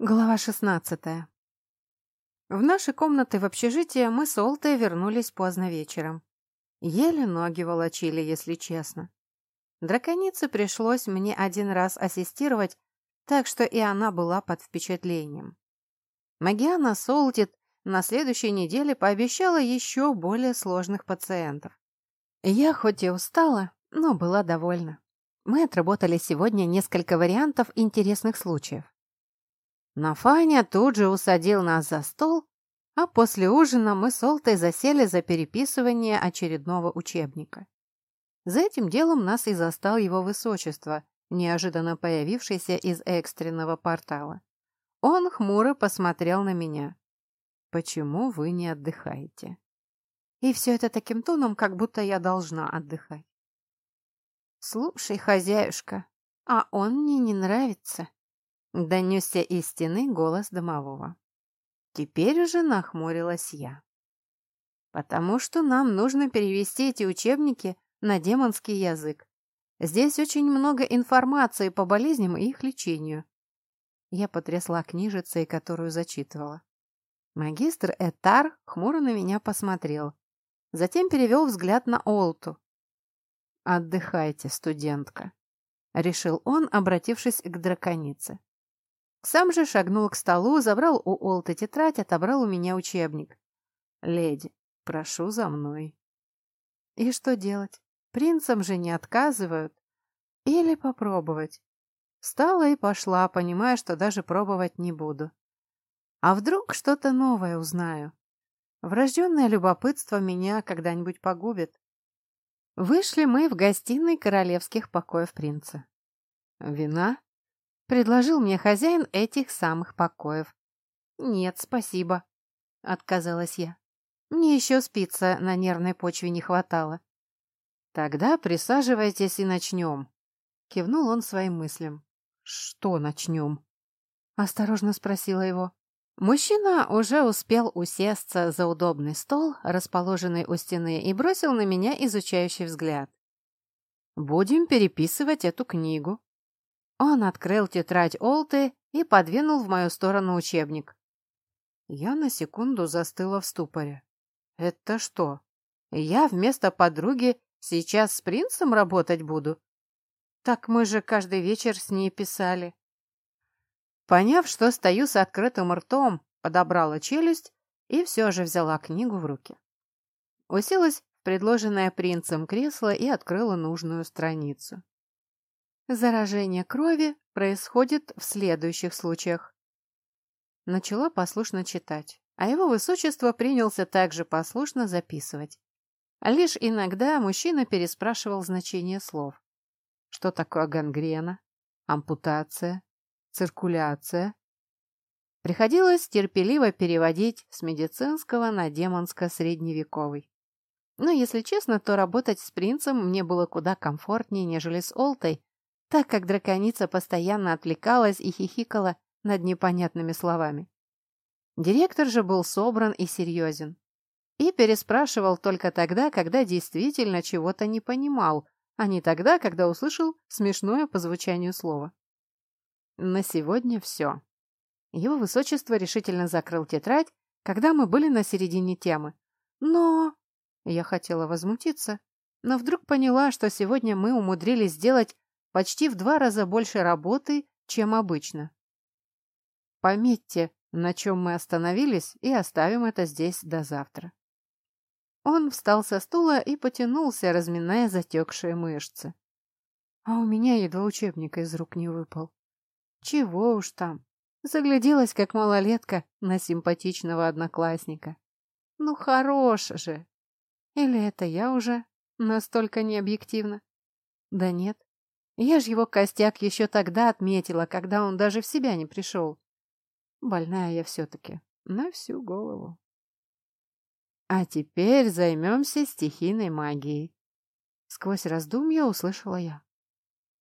Глава шестнадцатая. В наши комнаты в общежитии мы с Олтой вернулись поздно вечером. Еле ноги волочили, если честно. Драконице пришлось мне один раз ассистировать, так что и она была под впечатлением. Магиана Солтит на следующей неделе пообещала еще более сложных пациентов. Я хоть и устала, но была довольна. Мы отработали сегодня несколько вариантов интересных случаев. Нафаня тут же усадил нас за стол, а после ужина мы с Олтой засели за переписывание очередного учебника. За этим делом нас и застал его высочество, неожиданно появившийся из экстренного портала. Он хмуро посмотрел на меня. «Почему вы не отдыхаете?» И все это таким тоном, как будто я должна отдыхать. «Слушай, хозяюшка, а он мне не нравится», Донесся из стены голос домового. Теперь уже нахмурилась я. Потому что нам нужно перевести эти учебники на демонский язык. Здесь очень много информации по болезням и их лечению. Я потрясла книжицей, которую зачитывала. Магистр Этар хмуро на меня посмотрел. Затем перевел взгляд на Олту. «Отдыхайте, студентка», — решил он, обратившись к драконице. Сам же шагнул к столу, забрал у Олта тетрадь, отобрал у меня учебник. «Леди, прошу за мной». И что делать? Принцам же не отказывают. Или попробовать? Стала и пошла, понимая, что даже пробовать не буду. А вдруг что-то новое узнаю? Врожденное любопытство меня когда-нибудь погубит. Вышли мы в гостиной королевских покоев принца. «Вина?» Предложил мне хозяин этих самых покоев. «Нет, спасибо», — отказалась я. «Мне еще спиться на нервной почве не хватало». «Тогда присаживайтесь и начнем», — кивнул он своим мыслям. «Что начнем?» — осторожно спросила его. Мужчина уже успел усесться за удобный стол, расположенный у стены, и бросил на меня изучающий взгляд. «Будем переписывать эту книгу», он открыл тетрадь Олты и подвинул в мою сторону учебник. Я на секунду застыла в ступоре. «Это что? Я вместо подруги сейчас с принцем работать буду? Так мы же каждый вечер с ней писали». Поняв, что стою с открытым ртом, подобрала челюсть и все же взяла книгу в руки. Уселась в предложенное принцем кресло и открыла нужную страницу. Заражение крови происходит в следующих случаях. Начала послушно читать, а его высочество принялся также послушно записывать. Лишь иногда мужчина переспрашивал значение слов. Что такое гангрена, ампутация, циркуляция? Приходилось терпеливо переводить с медицинского на демонско-средневековый. Но, если честно, то работать с принцем мне было куда комфортнее, нежели с Олтой, так как драконица постоянно отвлекалась и хихикала над непонятными словами. Директор же был собран и серьезен. И переспрашивал только тогда, когда действительно чего-то не понимал, а не тогда, когда услышал смешное по звучанию слова. На сегодня все. Его высочество решительно закрыл тетрадь, когда мы были на середине темы. Но... Я хотела возмутиться, но вдруг поняла, что сегодня мы умудрились сделать почти в два раза больше работы, чем обычно. Пометьте, на чем мы остановились, и оставим это здесь до завтра. Он встал со стула и потянулся, разминая затекшие мышцы. А у меня едва учебник из рук не выпал. Чего уж там. Загляделась, как малолетка, на симпатичного одноклассника. Ну, хорош же. Или это я уже настолько необъективна? Да нет, я ж его костяк еще тогда отметила, когда он даже в себя не пришел. Больная я все-таки. На всю голову. А теперь займемся стихийной магией. Сквозь раздумья услышала я.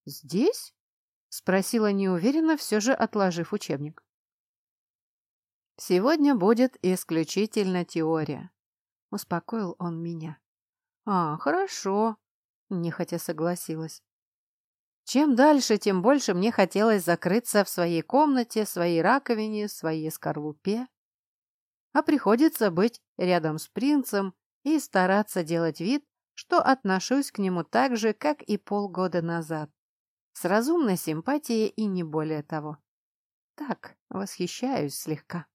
«Здесь?» — спросила неуверенно, все же отложив учебник. «Сегодня будет исключительно теория», — успокоил он меня. «А, хорошо», — нехотя согласилась. Чем дальше, тем больше мне хотелось закрыться в своей комнате, своей раковине, своей скорлупе. А приходится быть рядом с принцем и стараться делать вид, что отношусь к нему так же, как и полгода назад. С разумной симпатией и не более того. Так, восхищаюсь слегка.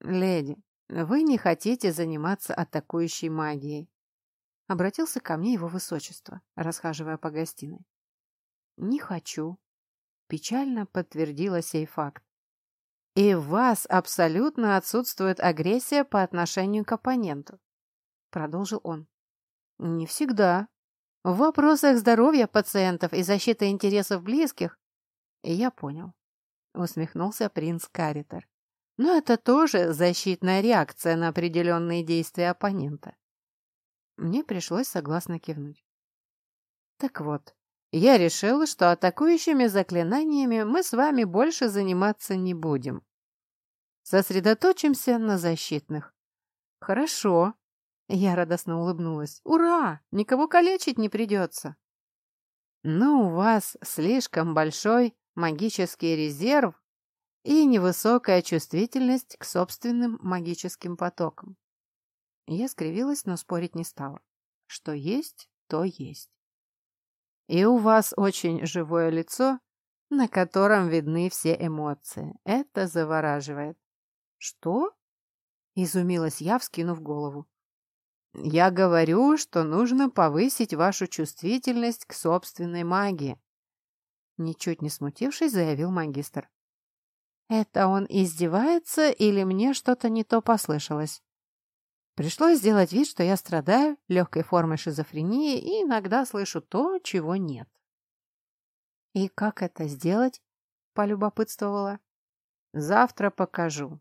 Леди, вы не хотите заниматься атакующей магией. Обратился ко мне его высочество, расхаживая по гостиной. Не хочу. Печально подтвердила сей факт. И в вас абсолютно отсутствует агрессия по отношению к оппоненту. Продолжил он. Не всегда. В вопросах здоровья пациентов и защиты интересов близких я понял. Усмехнулся принц Каритер. Но это тоже защитная реакция на определенные действия оппонента. Мне пришлось согласно кивнуть. Так вот, я решил, что атакующими заклинаниями мы с вами больше заниматься не будем. Сосредоточимся на защитных. Хорошо. Я радостно улыбнулась. Ура! Никого калечить не придется. Но у вас слишком большой магический резерв и невысокая чувствительность к собственным магическим потокам. Я скривилась, но спорить не стала. Что есть, то есть. И у вас очень живое лицо, на котором видны все эмоции. Это завораживает. Что? Изумилась я, вскинув голову. Я говорю, что нужно повысить вашу чувствительность к собственной магии. Ничуть не смутившись, заявил магистр. Это он издевается или мне что-то не то послышалось? Пришлось сделать вид, что я страдаю легкой формой шизофрении и иногда слышу то, чего нет. «И как это сделать?» – полюбопытствовала. «Завтра покажу.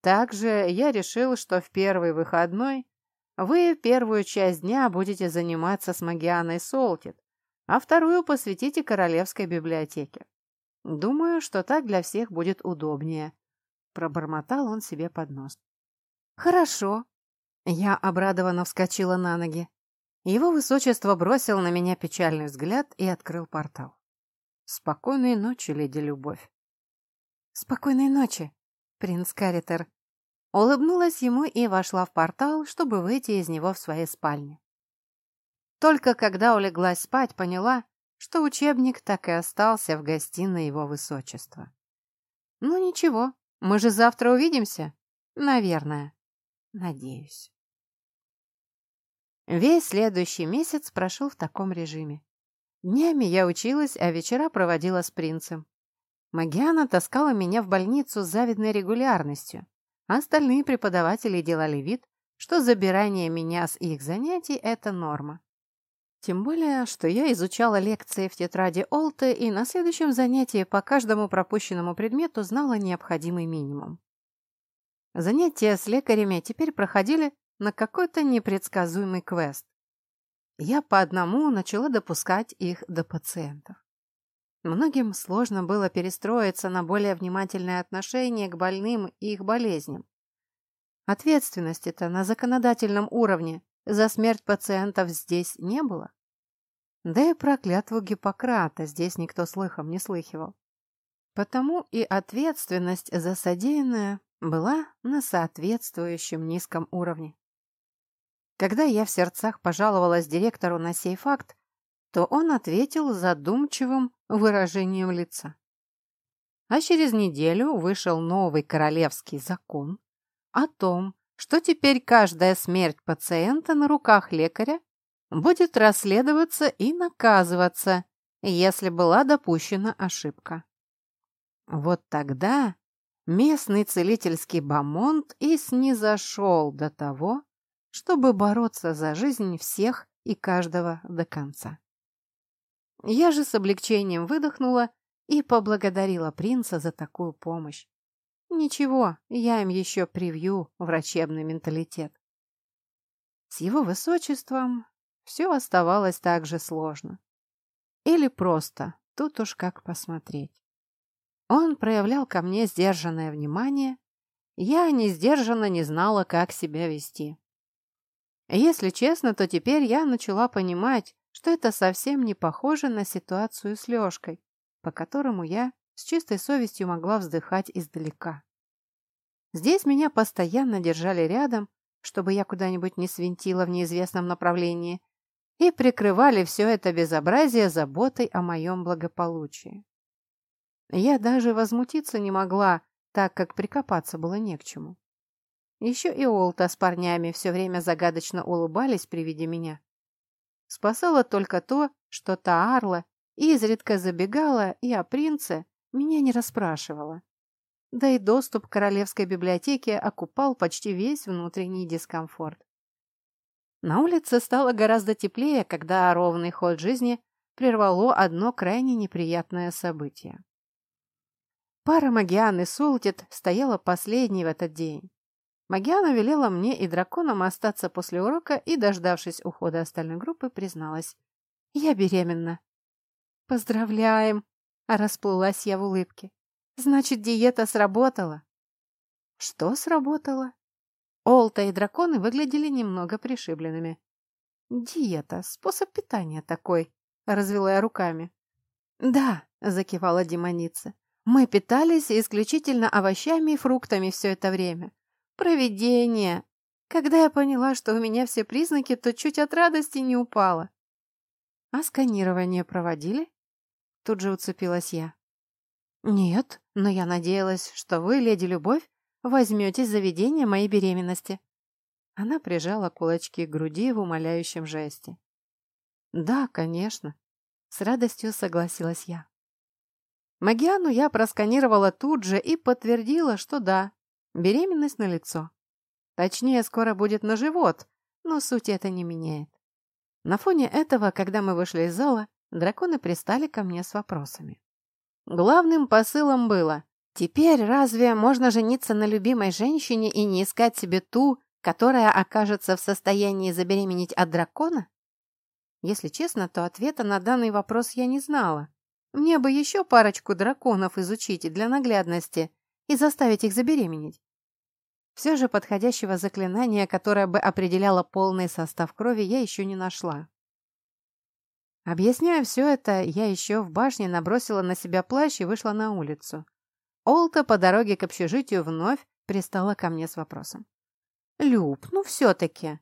Также я решил, что в первый выходной вы первую часть дня будете заниматься с Магианой Солтит, а вторую посвятите Королевской библиотеке. Думаю, что так для всех будет удобнее. Пробормотал он себе под нос. Хорошо. Я обрадованно вскочила на ноги. Его высочество бросил на меня печальный взгляд и открыл портал. Спокойной ночи, леди Любовь. Спокойной ночи, принц Каритер. Улыбнулась ему и вошла в портал, чтобы выйти из него в своей спальне. Только когда улеглась спать, поняла, что учебник так и остался в гостиной его высочества. Ну ничего, мы же завтра увидимся. Наверное. Надеюсь. Весь следующий месяц прошел в таком режиме. Днями я училась, а вечера проводила с принцем. Магиана таскала меня в больницу с завидной регулярностью, а остальные преподаватели делали вид, что забирание меня с их занятий – это норма. Тем более, что я изучала лекции в тетради Олты и на следующем занятии по каждому пропущенному предмету знала необходимый минимум. Занятия с лекарями теперь проходили на какой-то непредсказуемый квест. Я по одному начала допускать их до пациентов. Многим сложно было перестроиться на более внимательное отношение к больным и их болезням. Ответственности-то на законодательном уровне за смерть пациентов здесь не было. Да и про клятву Гиппократа здесь никто слыхом не слыхивал. Потому и ответственность за содеянное была на соответствующем низком уровне. Когда я в сердцах пожаловалась директору на сей факт, то он ответил задумчивым выражением лица. А через неделю вышел новый королевский закон о том, что теперь каждая смерть пациента на руках лекаря будет расследоваться и наказываться, если была допущена ошибка. Вот тогда местный целительский бомонд и снизошел до того, чтобы бороться за жизнь всех и каждого до конца. Я же с облегчением выдохнула и поблагодарила принца за такую помощь. Ничего, я им еще привью врачебный менталитет. С его высочеством все оставалось так же сложно. Или просто, тут уж как посмотреть. Он проявлял ко мне сдержанное внимание, я не сдержанно не знала, как себя вести. Если честно, то теперь я начала понимать, что это совсем не похоже на ситуацию с Лешкой, по которому я с чистой совестью могла вздыхать издалека. Здесь меня постоянно держали рядом, чтобы я куда-нибудь не свинтила в неизвестном направлении, и прикрывали все это безобразие заботой о моем благополучии. Я даже возмутиться не могла, так как прикопаться было не к чему. Еще и Олта с парнями все время загадочно улыбались при виде меня. Спасало только то, что Таарла изредка забегала и о принце меня не расспрашивала. Да и доступ к королевской библиотеке окупал почти весь внутренний дискомфорт. На улице стало гораздо теплее, когда ровный ход жизни прервало одно крайне неприятное событие. Пара Магиан и Солтит стояла последней в этот день. Магиана велела мне и драконам остаться после урока и, дождавшись ухода остальной группы, призналась. «Я беременна». «Поздравляем!» – расплылась я в улыбке. «Значит, диета сработала». «Что сработало?» Олта и драконы выглядели немного пришибленными. «Диета, способ питания такой», — развела я руками. «Да», — закивала демоница, — «мы питались исключительно овощами и фруктами все это время. Провидение! Когда я поняла, что у меня все признаки, то чуть от радости не упала». «А сканирование проводили?» Тут же уцепилась я. «Нет, но я надеялась, что вы, леди Любовь, возьметесь за ведение моей беременности». Она прижала кулачки к груди в умоляющем жесте. «Да, конечно», — с радостью согласилась я. Магиану я просканировала тут же и подтвердила, что да, беременность налицо. Точнее, скоро будет на живот, но суть это не меняет. На фоне этого, когда мы вышли из зала, драконы пристали ко мне с вопросами. Главным посылом было Теперь разве можно жениться на любимой женщине и не искать себе ту, которая окажется в состоянии забеременеть от дракона? Если честно, то ответа на данный вопрос я не знала. Мне бы еще парочку драконов изучить для наглядности и заставить их забеременеть. Все же подходящего заклинания, которое бы определяло полный состав крови, я еще не нашла. Объясняя все это, я еще в башне набросила на себя плащ и вышла на улицу. Олта по дороге к общежитию вновь пристала ко мне с вопросом. «Люб, ну все-таки,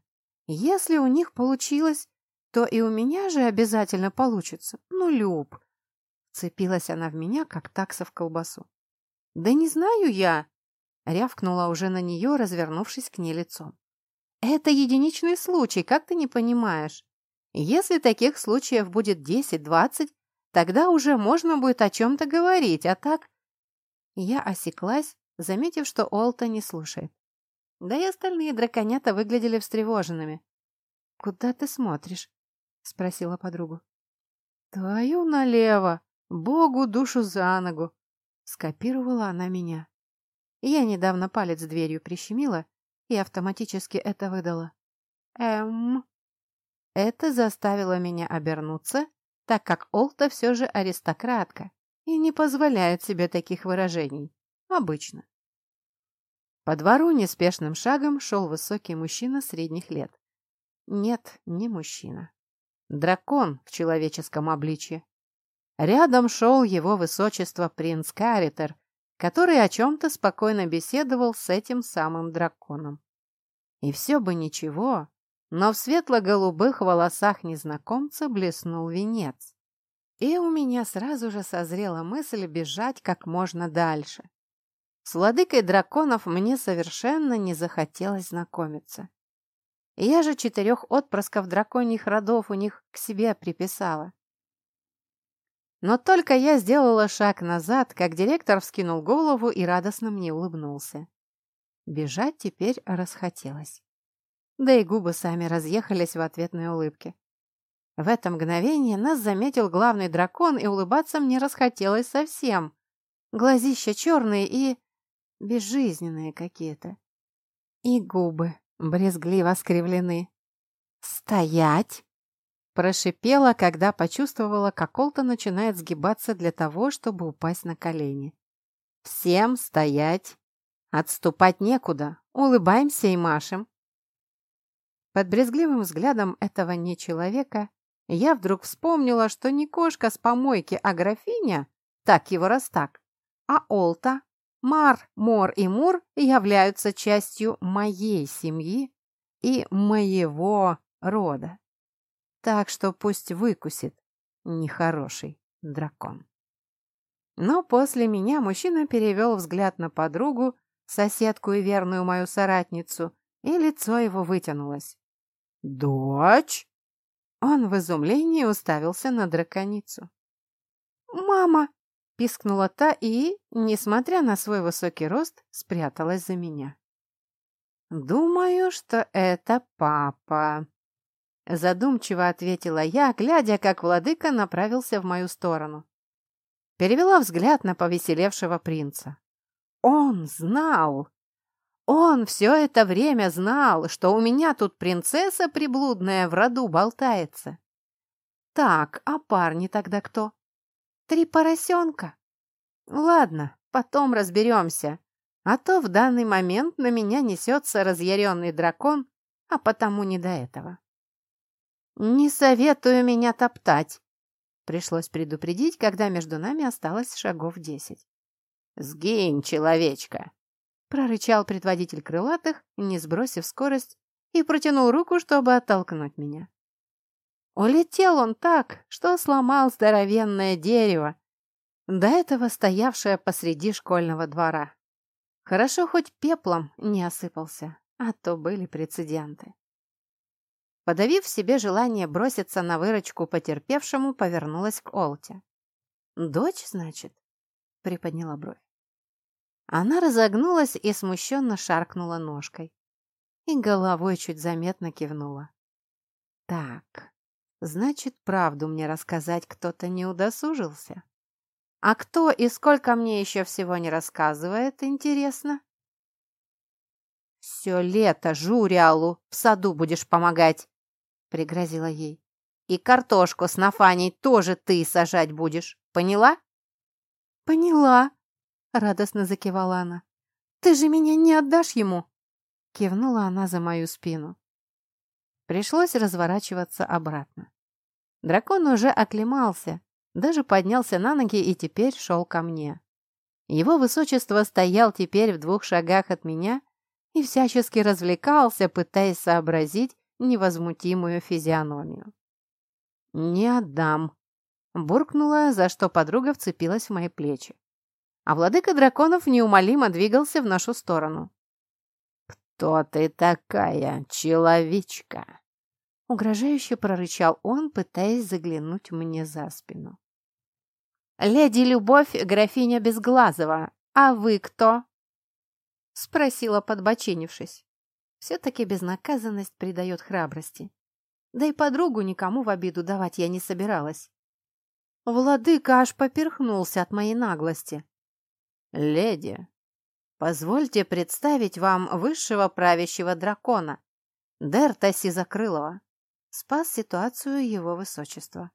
если у них получилось, то и у меня же обязательно получится. Ну, Люб!» Цепилась она в меня, как такса в колбасу. «Да не знаю я!» Рявкнула уже на нее, развернувшись к ней лицом. «Это единичный случай, как ты не понимаешь? Если таких случаев будет десять-двадцать, тогда уже можно будет о чем-то говорить, а так я осеклась, заметив, что Олта не слушает. Да и остальные драконята выглядели встревоженными. «Куда ты смотришь?» — спросила подругу. «Твою налево! Богу душу за ногу!» — скопировала она меня. Я недавно палец дверью прищемила и автоматически это выдала. «Эм...» Это заставило меня обернуться, так как Олта все же аристократка, и не позволяет себе таких выражений. Обычно. По двору неспешным шагом шел высокий мужчина средних лет. Нет, не мужчина. Дракон в человеческом обличье. Рядом шел его высочество принц Каритер, который о чем-то спокойно беседовал с этим самым драконом. И все бы ничего, но в светло-голубых волосах незнакомца блеснул венец. И у меня сразу же созрела мысль бежать как можно дальше. С владыкой драконов мне совершенно не захотелось знакомиться. Я же четырех отпрысков драконьих родов у них к себе приписала. Но только я сделала шаг назад, как директор вскинул голову и радостно мне улыбнулся. Бежать теперь расхотелось. Да и губы сами разъехались в ответной улыбке. В это мгновение нас заметил главный дракон, и улыбаться мне расхотелось совсем. Глазища черные и... безжизненные какие-то. И губы брезгливо скривлены. «Стоять!» Прошипела, когда почувствовала, как Колта начинает сгибаться для того, чтобы упасть на колени. «Всем стоять! Отступать некуда! Улыбаемся и машем!» Под брезгливым взглядом этого не человека я вдруг вспомнила, что не кошка с помойки, а графиня, так его раз так, а Олта, Мар, Мор и Мур являются частью моей семьи и моего рода. Так что пусть выкусит нехороший дракон. Но после меня мужчина перевел взгляд на подругу, соседку и верную мою соратницу, и лицо его вытянулось. «Дочь?» Он в изумлении уставился на драконицу. «Мама!» – пискнула та и, несмотря на свой высокий рост, спряталась за меня. «Думаю, что это папа», – задумчиво ответила я, глядя, как владыка направился в мою сторону. Перевела взгляд на повеселевшего принца. Он знал! Он все это время знал, что у меня тут принцесса приблудная в роду болтается. Так, а парни тогда кто? Три поросенка? Ладно, потом разберемся. А то в данный момент на меня несется разъяренный дракон, а потому не до этого. Не советую меня топтать. Пришлось предупредить, когда между нами осталось шагов десять. «Сгинь, человечка!» прорычал предводитель крылатых, не сбросив скорость, и протянул руку, чтобы оттолкнуть меня. Улетел он так, что сломал здоровенное дерево, до этого стоявшее посреди школьного двора. Хорошо хоть пеплом не осыпался, а то были прецеденты. Подавив в себе желание броситься на выручку потерпевшему, повернулась к Олте. «Дочь, значит?» — приподняла бровь. Она разогнулась и смущенно шаркнула ножкой. И головой чуть заметно кивнула. «Так, значит, правду мне рассказать кто-то не удосужился? А кто и сколько мне еще всего не рассказывает, интересно?» «Все лето Журиалу в саду будешь помогать», — пригрозила ей. «И картошку с нафаней тоже ты сажать будешь, поняла?» «Поняла», радостно закивала она. «Ты же меня не отдашь ему?» Кивнула она за мою спину. Пришлось разворачиваться обратно. Дракон уже оклемался, даже поднялся на ноги и теперь шел ко мне. Его высочество стоял теперь в двух шагах от меня и всячески развлекался, пытаясь сообразить невозмутимую физиономию. «Не отдам», — буркнула, за что подруга вцепилась в мои плечи а владыка драконов неумолимо двигался в нашу сторону. «Кто ты такая, человечка?» Угрожающе прорычал он, пытаясь заглянуть мне за спину. «Леди Любовь, графиня Безглазова, а вы кто?» Спросила, подбоченившись. Все-таки безнаказанность придает храбрости. Да и подругу никому в обиду давать я не собиралась. Владыка аж поперхнулся от моей наглости. «Леди, позвольте представить вам высшего правящего дракона, Дерта Сизакрылова», спас ситуацию его высочества.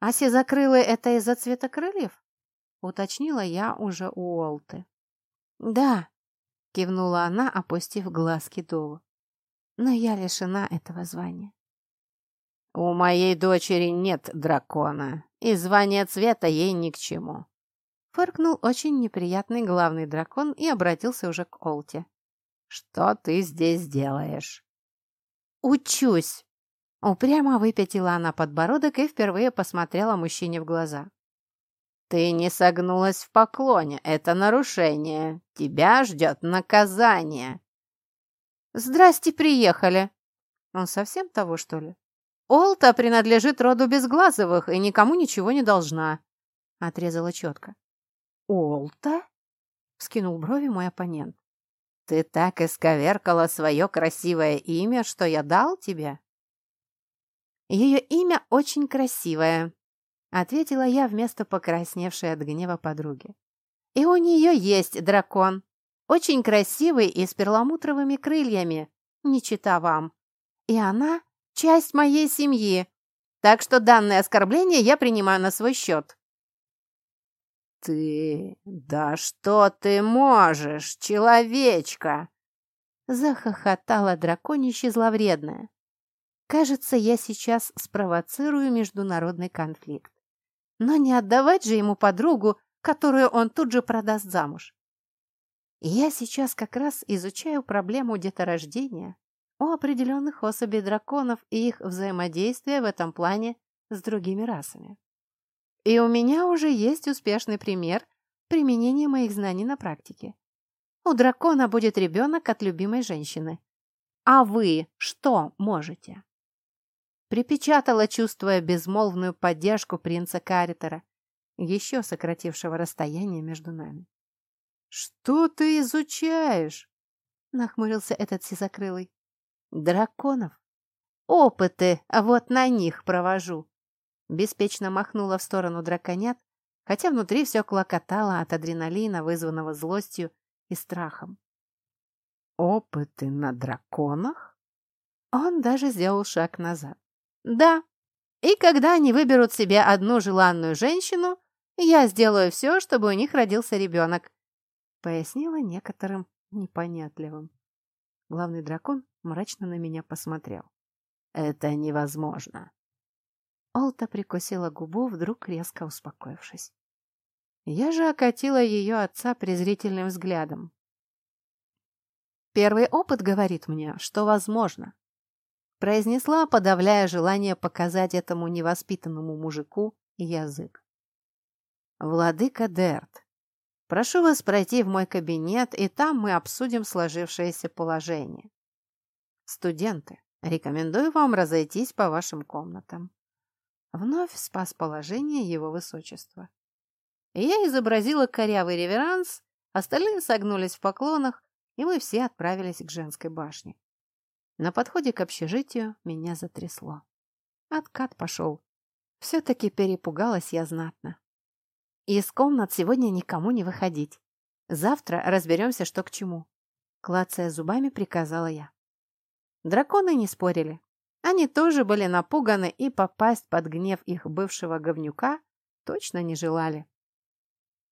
«А сизокрылые это из-за цвета крыльев?» уточнила я уже у Олты. «Да», — кивнула она, опустив глазки долу. «Но я лишена этого звания». «У моей дочери нет дракона, и звание цвета ей ни к чему», Фыркнул очень неприятный главный дракон и обратился уже к Олте. «Что ты здесь делаешь?» «Учусь!» Упрямо выпятила она подбородок и впервые посмотрела мужчине в глаза. «Ты не согнулась в поклоне. Это нарушение. Тебя ждет наказание». «Здрасте, приехали!» Он совсем того, что ли? «Олта принадлежит роду Безглазовых и никому ничего не должна», — отрезала четко. «Олта?» — скинул брови мой оппонент. «Ты так исковеркала свое красивое имя, что я дал тебе?» «Ее имя очень красивое», — ответила я вместо покрасневшей от гнева подруги. «И у нее есть дракон, очень красивый и с перламутровыми крыльями, не чита вам. И она — часть моей семьи, так что данное оскорбление я принимаю на свой счет». «Ты... Да что ты можешь, человечка?» Захохотала драконище зловредная. Кажется, я сейчас спровоцирую международный конфликт. Но не отдавать же ему подругу, которую он тут же продаст замуж. Я сейчас как раз изучаю проблему деторождения у определенных особей драконов и их взаимодействия в этом плане с другими расами. И у меня уже есть успешный пример применения моих знаний на практике. У дракона будет ребенок от любимой женщины. А вы что можете? Припечатала, чувствуя безмолвную поддержку принца Каритера, еще сократившего расстояние между нами. «Что ты изучаешь?» — нахмурился этот сизокрылый. «Драконов. Опыты, а вот на них провожу». Беспечно махнула в сторону драконят, хотя внутри все клокотало от адреналина, вызванного злостью и страхом. «Опыты на драконах?» Он даже сделал шаг назад. «Да, и когда они выберут себе одну желанную женщину, я сделаю все, чтобы у них родился ребенок», пояснила некоторым непонятливым. Главный дракон мрачно на меня посмотрел. «Это невозможно». Олта прикусила губу, вдруг резко успокоившись. Я же окатила ее отца презрительным взглядом. «Первый опыт говорит мне, что возможно», произнесла, подавляя желание показать этому невоспитанному мужику язык. «Владыка Дерт, прошу вас пройти в мой кабинет, и там мы обсудим сложившееся положение. Студенты, рекомендую вам разойтись по вашим комнатам». Вновь спас положение его высочества. Я изобразила корявый реверанс, остальные согнулись в поклонах, и мы все отправились к женской башне. На подходе к общежитию меня затрясло. Откат пошел. Все-таки перепугалась я знатно. Из комнат сегодня никому не выходить. Завтра разберемся, что к чему. Клацая зубами, приказала я. Драконы не спорили. Они тоже были напуганы и попасть под гнев их бывшего говнюка точно не желали.